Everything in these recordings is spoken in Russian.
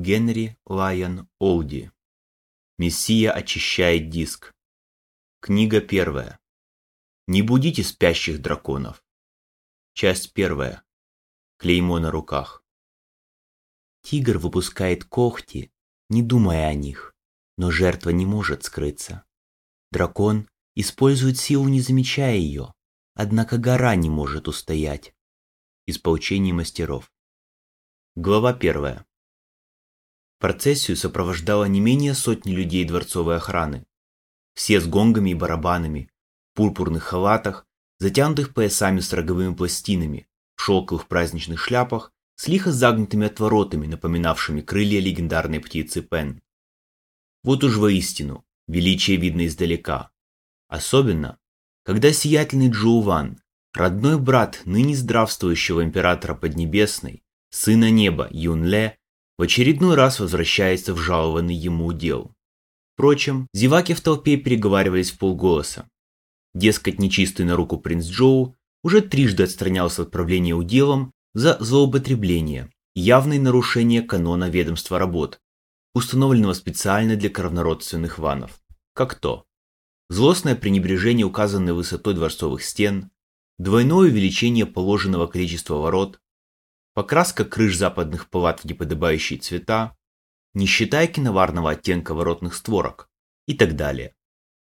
Генри Лайон Олди. Мессия очищает диск. Книга первая. Не будите спящих драконов. Часть первая. Клеймо на руках. Тигр выпускает когти, не думая о них, но жертва не может скрыться. Дракон использует силу, не замечая ее, однако гора не может устоять. Из поучений мастеров. Глава первая. Процессию сопровождало не менее сотни людей дворцовой охраны. Все с гонгами и барабанами, в пурпурных халатах, затянутых поясами с роговыми пластинами, в шелковых праздничных шляпах, с лихо загнутыми отворотами, напоминавшими крылья легендарной птицы Пен. Вот уж воистину, величие видно издалека. Особенно, когда сиятельный Джоуван, родной брат ныне здравствующего императора Поднебесной, сына неба Юнле, в очередной раз возвращается в жалованный ему удел. Впрочем, зеваки в толпе переговаривались в полголоса. Дескать, нечистый на руку принц Джоу уже трижды отстранялся от правления уделом за злоупотребление, явное нарушение канона ведомства работ, установленного специально для кровнородственных ванов. Как то злостное пренебрежение указанной высотой дворцовых стен, двойное увеличение положенного количества ворот, покраска крыш западных палат в неподобающие цвета, не считая киноварного оттенка воротных створок и так далее.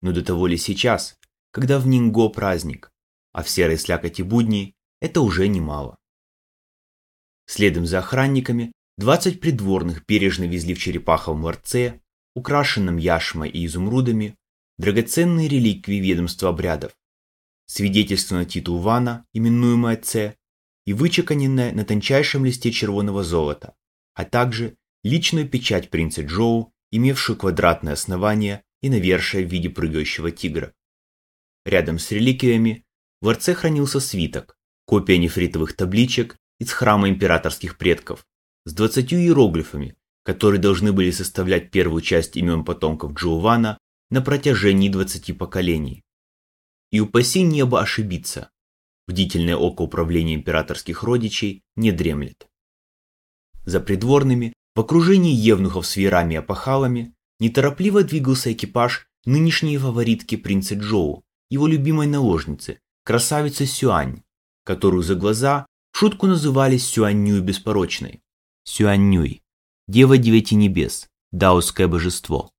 Но до того ли сейчас, когда в Нинго праздник, а в серой слякоти будни это уже немало. Следом за охранниками 20 придворных бережно везли в черепаховом ларце, украшенном яшмой и изумрудами, драгоценные реликвии ведомства обрядов, свидетельство на титул Вана, именуемое Ц, и вычеканенное на тончайшем листе червоного золота, а также личную печать принца Джоу, имевшую квадратное основание и навершие в виде прыгающего тигра. Рядом с реликвиями в ларце хранился свиток, копия нефритовых табличек из храма императорских предков, с двадцатью иероглифами, которые должны были составлять первую часть имен потомков Джоувана на протяжении двадцати поколений. И упаси небо ошибиться, бдительное око управления императорских родичей не дремлет. За придворными, в окружении евнухов с веерами и опахалами, неторопливо двигался экипаж нынешней фаворитки принца Джоу, его любимой наложницы, красавицы Сюань, которую за глаза в шутку называли Сюаннюй Беспорочной. Сюаннюй, Дева Девяти Небес, даосское божество.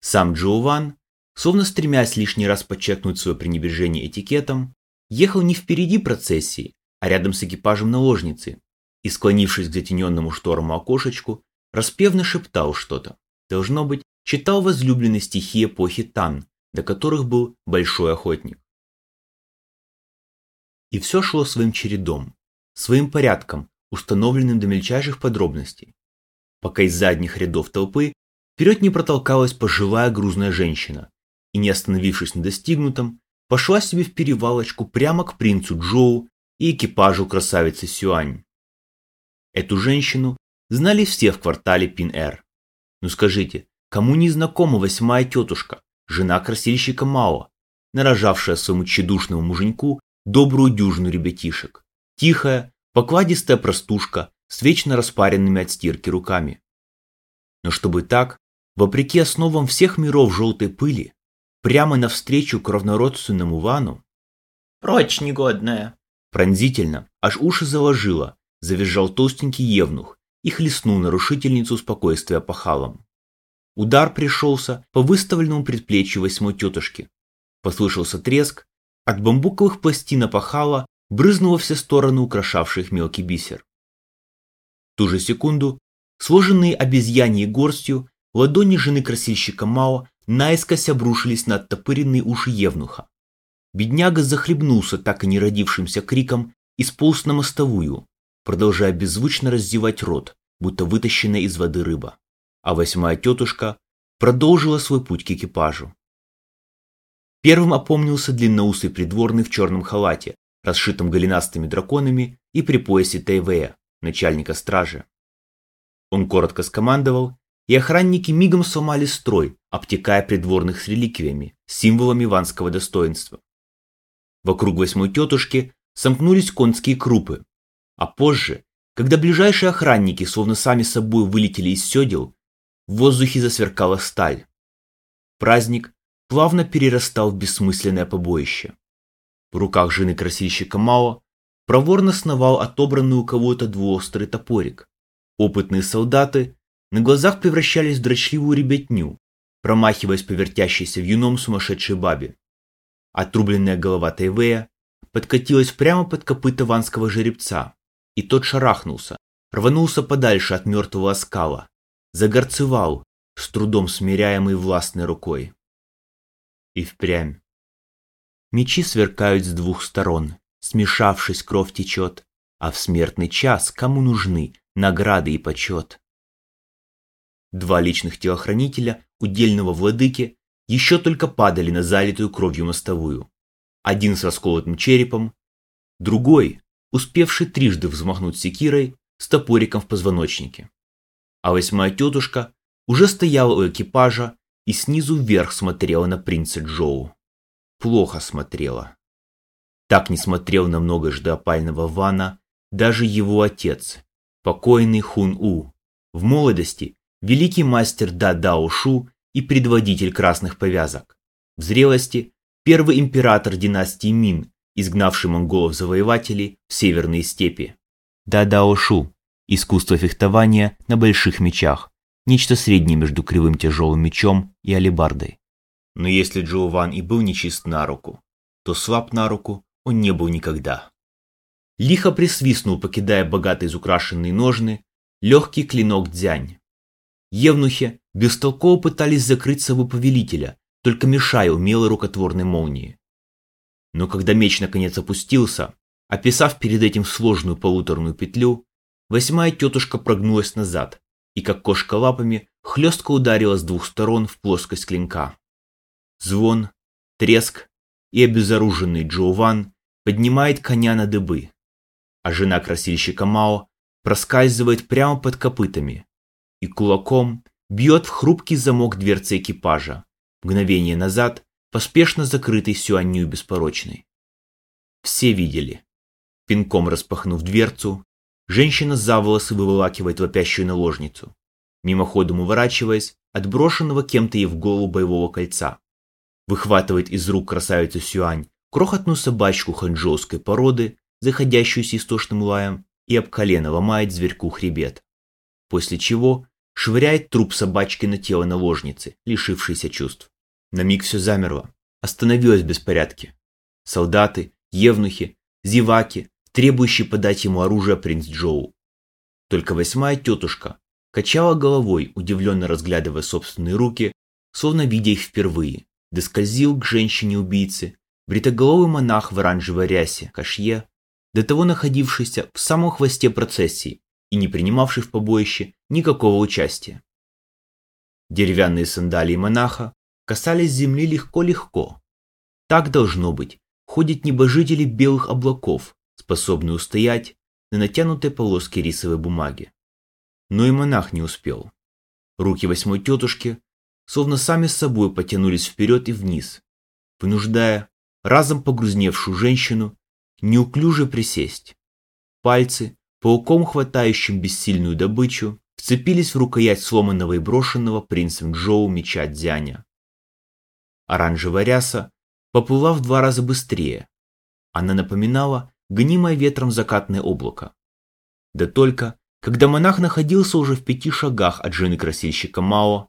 Сам Джоуван, словно стремясь лишний раз подчеркнуть свое пренебрежение этикетом, ехал не впереди процессии, а рядом с экипажем наложницы, и, склонившись к затененному шторому окошечку, распевно шептал что-то. Должно быть, читал возлюбленные стихи эпохи Тан, до которых был большой охотник. И все шло своим чередом, своим порядком, установленным до мельчайших подробностей. Пока из задних рядов толпы вперед не протолкалась пожилая грузная женщина и, не остановившись на достигнутом, пошла себе в перевалочку прямо к принцу Джоу и экипажу красавицы Сюань. Эту женщину знали все в квартале Пин-Эр. Ну скажите, кому не знакома восьмая тетушка, жена красильщика Мао, нарожавшая своему тщедушному муженьку добрую дюжину ребятишек? Тихая, покладистая простушка с вечно распаренными от стирки руками. Но чтобы так, вопреки основам всех миров желтой пыли, прямо навстречу к равнородственному Вану? «Прочь, негодная!» Пронзительно, аж уши заложило, завизжал толстенький евнух и хлестнул нарушительницу спокойствия пахалом. Удар пришелся по выставленному предплечью восьмой тетушки. Послышался треск, от бамбуковых пластин опахала брызнуло все стороны украшавших мелкий бисер. В ту же секунду, сложенные обезьяньей горстью, ладони жены красильщика Мао наискось обрушились на оттопыренные уши Евнуха. Бедняга захлебнулся так и не родившимся криком и сполз на мостовую, продолжая беззвучно раздевать рот, будто вытащенная из воды рыба. А восьмая тетушка продолжила свой путь к экипажу. Первым опомнился длинноусый придворный в черном халате, расшитом голенастыми драконами и при поясе Тайвея, начальника стражи. Он коротко скомандовал, и охранники мигом сломали строй, обтекая придворных с реликвиями, символами ванского достоинства. Вокруг восьмой тетушки сомкнулись конские крупы, а позже, Когда ближайшие охранники словно сами собой вылетели из седел, в воздухе засверкала сталь. Праздник плавно перерастал в бессмысленное побоище. В руках жены красильщика Мао проворно сновал отобранный у кого-то двуострый топорик. Опытные солдаты на глазах превращались в дрочливую ребятню, промахиваясь по вертящейся в юном сумасшедшей бабе. Отрубленная голова Тайвея подкатилась прямо под копыта ванского жеребца, и тот шарахнулся, рванулся подальше от мертвого оскала, загорцевал, с трудом смиряемый властной рукой. И впрямь. Мечи сверкают с двух сторон, смешавшись, кровь течет, а в смертный час кому нужны награды и почет. Два личных телохранителя удельного владыки еще только падали на залитую кровью мостовую. Один с расколотым черепом, другой, успевший трижды взмахнуть секирой с топориком в позвоночнике. А восьмая тетушка уже стояла у экипажа и снизу вверх смотрела на принца Джоу. Плохо смотрела. Так не смотрел на многожды опального Вана даже его отец, покойный Хун-У. В молодости великий мастер Да Дао Шу и предводитель красных повязок. В зрелости первый император династии Мин, изгнавший монголов-завоевателей в северные степи. Да Дао Шу – искусство фехтования на больших мечах, нечто среднее между кривым тяжелым мечом и алебардой. Но если Джоу Ван и был нечист на руку, то слаб на руку он не был никогда. Лихо присвистнул, покидая богато изукрашенные ножны, легкий клинок дзянь. Евнухи бестолково пытались закрыть собой повелителя, только мешая умелой рукотворной молнии. Но когда меч наконец опустился, описав перед этим сложную полуторную петлю, восьмая тетушка прогнулась назад и, как кошка лапами, хлестко ударила с двух сторон в плоскость клинка. Звон, треск, и обезоруженный Джоуван поднимает коня на дыбы, а жена красильщика Мао проскальзывает прямо под копытами, и кулаком бьет в хрупкий замок дверцы экипажа, мгновение назад поспешно закрытый Сюанью беспорочной. Все видели. Пинком распахнув дверцу, женщина за волосы выволакивает вопящую наложницу, мимоходом уворачиваясь от брошенного кем-то ей в голову боевого кольца. Выхватывает из рук красавицу Сюань крохотную собачку ханчжоуской породы, заходящуюся истошным лаем, и об колено ломает зверьку хребет. После чего швыряет труп собачки на тело наложницы, лишившейся чувств. На миг все замерло, остановилось в беспорядке. Солдаты, евнухи, зеваки, требующие подать ему оружие принц Джоу. Только восьмая тетушка качала головой, удивленно разглядывая собственные руки, словно видя их впервые, доскользил к женщине-убийце, бритоголовый монах в оранжевой рясе, кашье, до того находившийся в самом хвосте процессии, и не принимавший в побоище никакого участия. Деревянные сандалии монаха касались земли легко-легко. Так должно быть, ходят небожители белых облаков, способные устоять на натянутой полоске рисовой бумаги. Но и монах не успел. Руки восьмой тетушки словно сами с собой потянулись вперед и вниз, вынуждая разом погрузневшую женщину неуклюже присесть. Пальцы пауком хватающим бессильную добычу, вцепились в рукоять сломанного и брошенного принцем Джоу меча Дзяня. Оранжевая ряса поплыла в два раза быстрее. Она напоминала гонимое ветром закатное облако. Да только, когда монах находился уже в пяти шагах от жены красильщика Мао,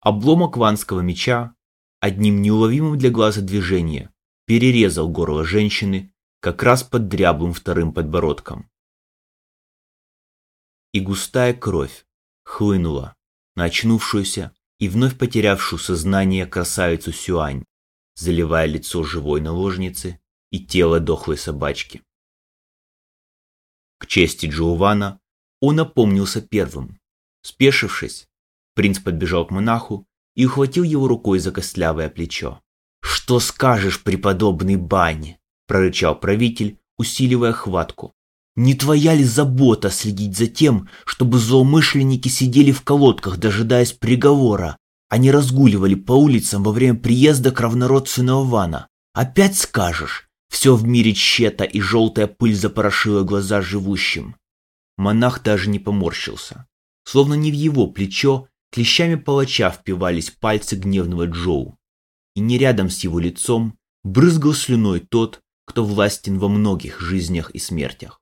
обломок ванского меча одним неуловимым для глаза движения перерезал горло женщины как раз под дряблым вторым подбородком и густая кровь хлынула на очнувшуюся и вновь потерявшую сознание красавицу Сюань, заливая лицо живой наложницы и тело дохлой собачки. К чести Джоувана он опомнился первым. Спешившись, принц подбежал к монаху и ухватил его рукой за костлявое плечо. «Что скажешь, преподобный Бань?» – прорычал правитель, усиливая хватку. Не твоя ли забота следить за тем, чтобы злоумышленники сидели в колодках, дожидаясь приговора, а не разгуливали по улицам во время приезда кровнородственного Вана? Опять скажешь, все в мире тщета и желтая пыль запорошила глаза живущим. монах даже не поморщился. Словно не в его плечо клещами палача впивались пальцы гневного Джоу. И не рядом с его лицом брызгал слюной тот, кто властен во многих жизнях и смертях.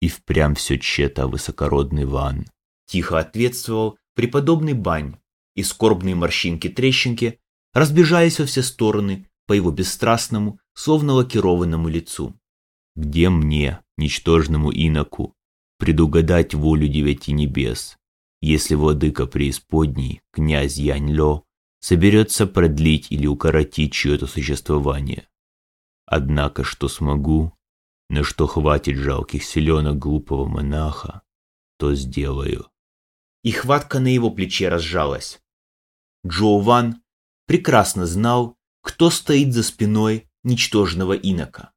И впрямь все чета, высокородный Ван. Тихо ответствовал преподобный Бань, и скорбные морщинки-трещинки разбежались во все стороны по его бесстрастному, словно лакированному лицу. Где мне, ничтожному иноку, предугадать волю девяти небес, если владыка преисподней, князь Янь-Ло, соберется продлить или укоротить чье-то существование? Однако, что смогу, на что хватит жалких селенок глупого монаха, то сделаю. И хватка на его плече разжалась. Джоу Ван прекрасно знал, кто стоит за спиной ничтожного инока.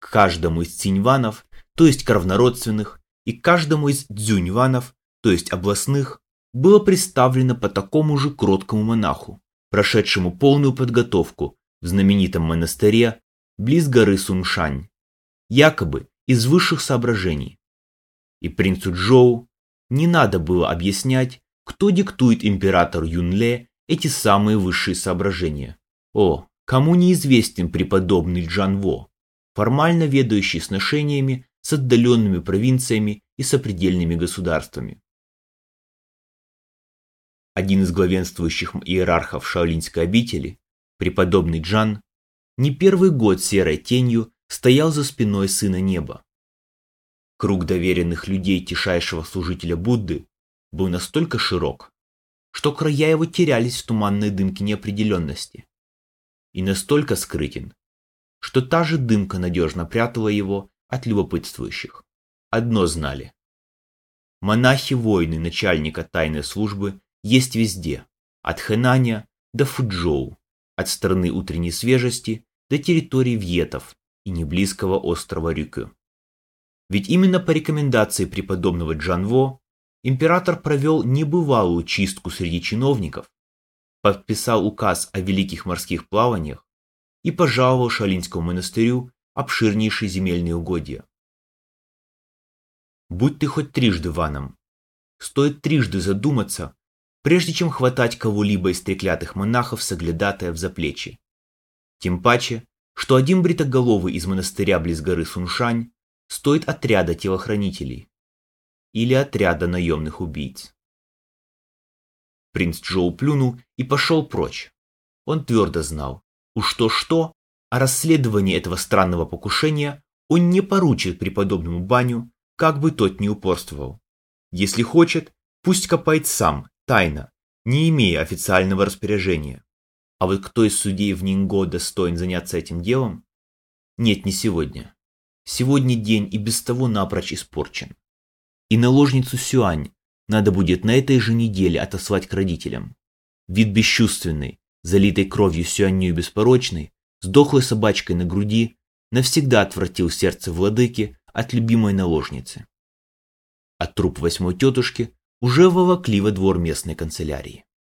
К каждому из циньванов, то есть кровнородственных, и каждому из дзюньванов, то есть областных, было представлено по такому же кроткому монаху, прошедшему полную подготовку в знаменитом монастыре близ горы Суншань, якобы из высших соображений. И принцу Джоу не надо было объяснять, кто диктует императору Юнле эти самые высшие соображения. О, кому неизвестен преподобный Джанво, формально ведающий сношениями с отдаленными провинциями и сопредельными государствами. Один из главенствующих иерархов Шаолинской обители, преподобный Джан, не первый год серой тенью стоял за спиной Сына Неба. Круг доверенных людей тишайшего служителя Будды был настолько широк, что края его терялись в туманной дымке неопределенности, и настолько скрытен, что та же дымка надежно прятала его от любопытствующих. Одно знали. Монахи-воины начальника тайной службы есть везде, от Хэнаня до Фуджоу, от страны утренней свежести до территории Вьетов и неблизкого острова Рюкю. Ведь именно по рекомендации преподобного Джанво император провел небывалую чистку среди чиновников, подписал указ о великих морских плаваниях и пожаловал Шалинскому монастырю обширнейшие земельные угодья. Будь ты хоть трижды ваном, стоит трижды задуматься, прежде чем хватать кого-либо из треклятых монахов соглядатая в заплечи. Тем паче, что один бритоголовый из монастыря близ горы Суншань стоит отряда телохранителей или отряда наемных убийц. Принц Джоу плюнул и пошел прочь. Он твердо знал, уж то-что, а расследование этого странного покушения он не поручит преподобному Баню, как бы тот ни упорствовал. Если хочет, пусть копает сам, тайно, не имея официального распоряжения. А вот кто из судей в Нинго достоин заняться этим делом? Нет, не сегодня. Сегодня день и без того напрочь испорчен. И наложницу Сюань надо будет на этой же неделе отослать к родителям. Вид бесчувственный, залитой кровью Сюанью беспорочной, с дохлой собачкой на груди, навсегда отвратил сердце владыки от любимой наложницы. А труп восьмой тетушки уже волокли во двор местной канцелярии.